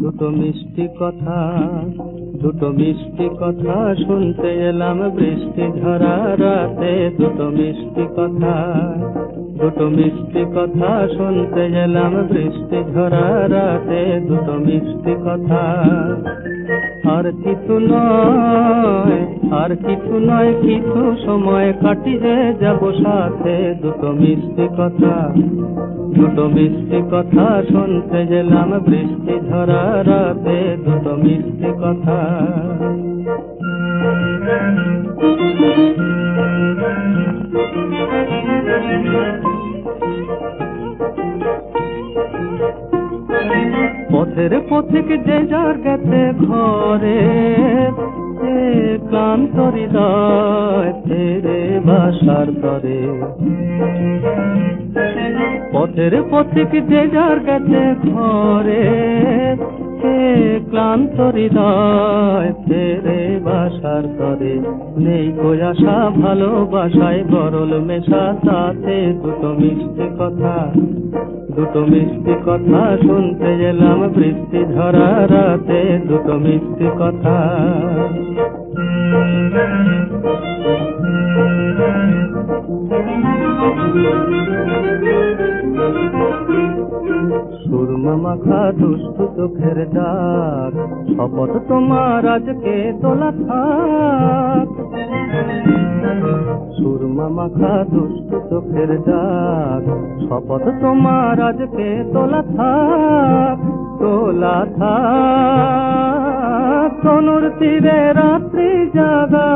দুটো মিষ্টি কথা দুটো মিষ্টি কথা শুনতে এলাম বৃষ্টি ধরা রাতে। দুটো মিষ্টি কথা দুটো মিষ্টি কথা শুনতে গেলাম বৃষ্টি ঝরা রাতে দুটো মিষ্টি কথা। আর কিছু নয়, আর কিছু নয়, কিছু সময় কাটিয়ে যাব সাথে দুটো মিষ্টি কথা। দুটো মিষ্টি কথা শুনতে গেলাম বৃষ্টি ঝরা রাতে দুটো মিষ্টি কথা। পথের পথিক যে যার গেছে ঘরে ক্লান্ত হৃদয় ফেরে বাসার তরে। পথের পথিক যে যার গেছে ঘরে ক্লান্ত হৃদয় ফেরে বাসার তরে। নেই কোয়াশা ভালোবাসায় বরল মেশা, তাতে দুটো মিষ্টি কথা। দুটো মিষ্টি কথা শুনতে গেলাম বৃষ্টি ধরা রাতে দুটো মিষ্টি কথা। সুরমা মাখা দুষ্টু চোখের ডাক, শপথ তোমার আজকে তোলা থাক। সুরমা মাখা দুষ্টু চোখের ডাক, শপথ তোমার আজকে তোলা থাক তোলা থাক। তনুর তীরে রাত্রি জাগা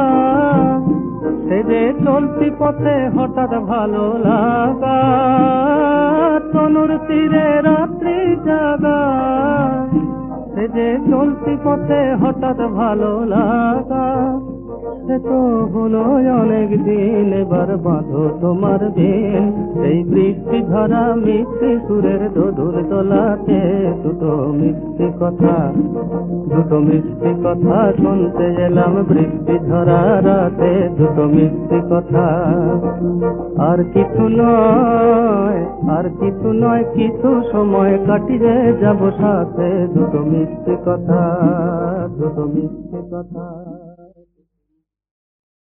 সে যে চলতি পথে হঠাৎ ভালো লাগা। তনুর তীরে রাত্রি জাগা। সে যে চলতি পথে হঠাৎ ভালো লাগা। সে তো হলো অনেক দিন, এবার বাঁধো তোমার দিন। এই বৃষ্টি ধরা মিষ্টি সুরের দোদুর তোলাতে দুটো মিষ্টি কথা, দুটো মিষ্টি কথা শুনতে এলাম বৃষ্টি ধরা রাতে। দুটো মিষ্টি কথা আর কিছু নয় আর কিছু নয় কিছু সময় কাটিয়ে যাব সাথে। দুটো মিষ্টি কথা দুটো মিষ্টি কথা।